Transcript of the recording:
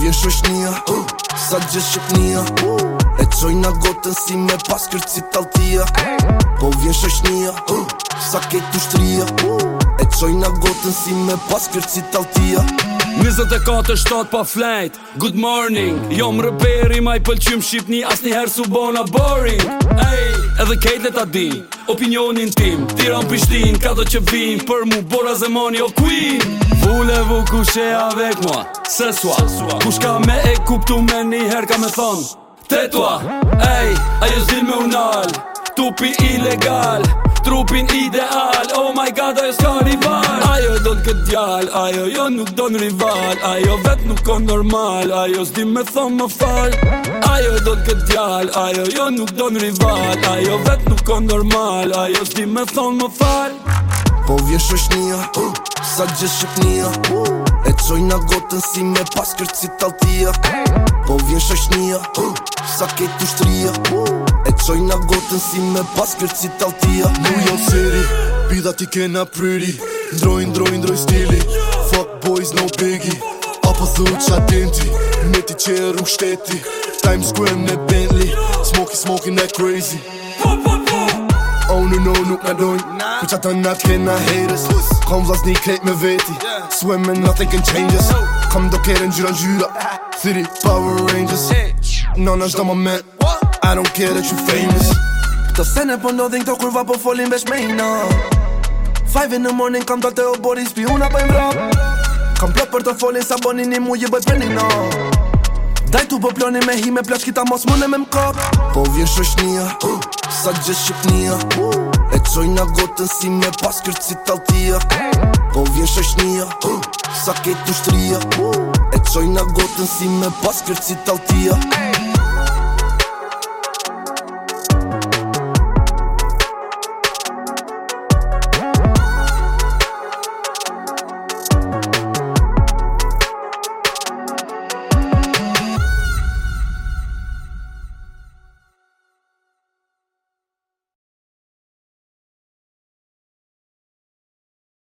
vjen shoshnia uh, Sa gjë shqipnia E qoj nga gotën si me pas kërët si taltia Po vjen shoshnia uh, Sa kejt të shtria E qoj nga gotën si me pas kërët si taltia 24-7 pa flight, Good morning Jom rëperi ma i pëlqym shqipni Asni herë su bona boring Ej hey! edhe kejt le ta din Opinionin tim, tira në pishtin Ka do që vin për mu bora zemoni o queen Vule vu ku shë e avek mua, se sua Kush ka me e kuptu me një her ka me thon Tetua ej, a ju zil me unal Tupi ilegal, trupin ideal Oh my god, a ju djal Ajo jo nuk do në rival Ajo vet nuk ko normal Ajo s'di me thonë më fal Ajo do t'ke djal Ajo jo nuk do në rival Ajo vet nuk ko normal Ajo s'di me thonë më fal Po vjesh është një Sa gjesh shëp E qoj nga gotën si me pas kërë si Po vjesh është një Sa ke t'u E qoj nga gotën si me pas kërë si tal Nuk jo në seri Pida ti kena pryri Drojnë, drojnë, drojnë stili Fuck boys, no biggie Apo thuj që atinti Me ti qeru shteti Time square në Bentley Smoky, smoky, that crazy Oh, no, no, nuk me dojnë Ku që atë nga t'kena haters Kom vlas një krejt me veti Swimming, nothing can change us Kam do kere në gjyra në gjyra City Power Rangers Në në shdo moment I don't care that you famous Këto sene po ndodhin këto kurva po folin besh me no. Five in the morning, kam dalë o bori, spi una pëjmë vrap Kam plot për të folin, sa boni një mu, je bëjt për një no Daj tu po ploni me hi me plash, kita mos mune me mkak Po vjen shoshnia, sa gjithë shqipnia E qoj nga gotën si me pas kërët si taltia Po vjen shoshnia, sa ketë shtria E qoj nga gotën si me pas kërët si taltia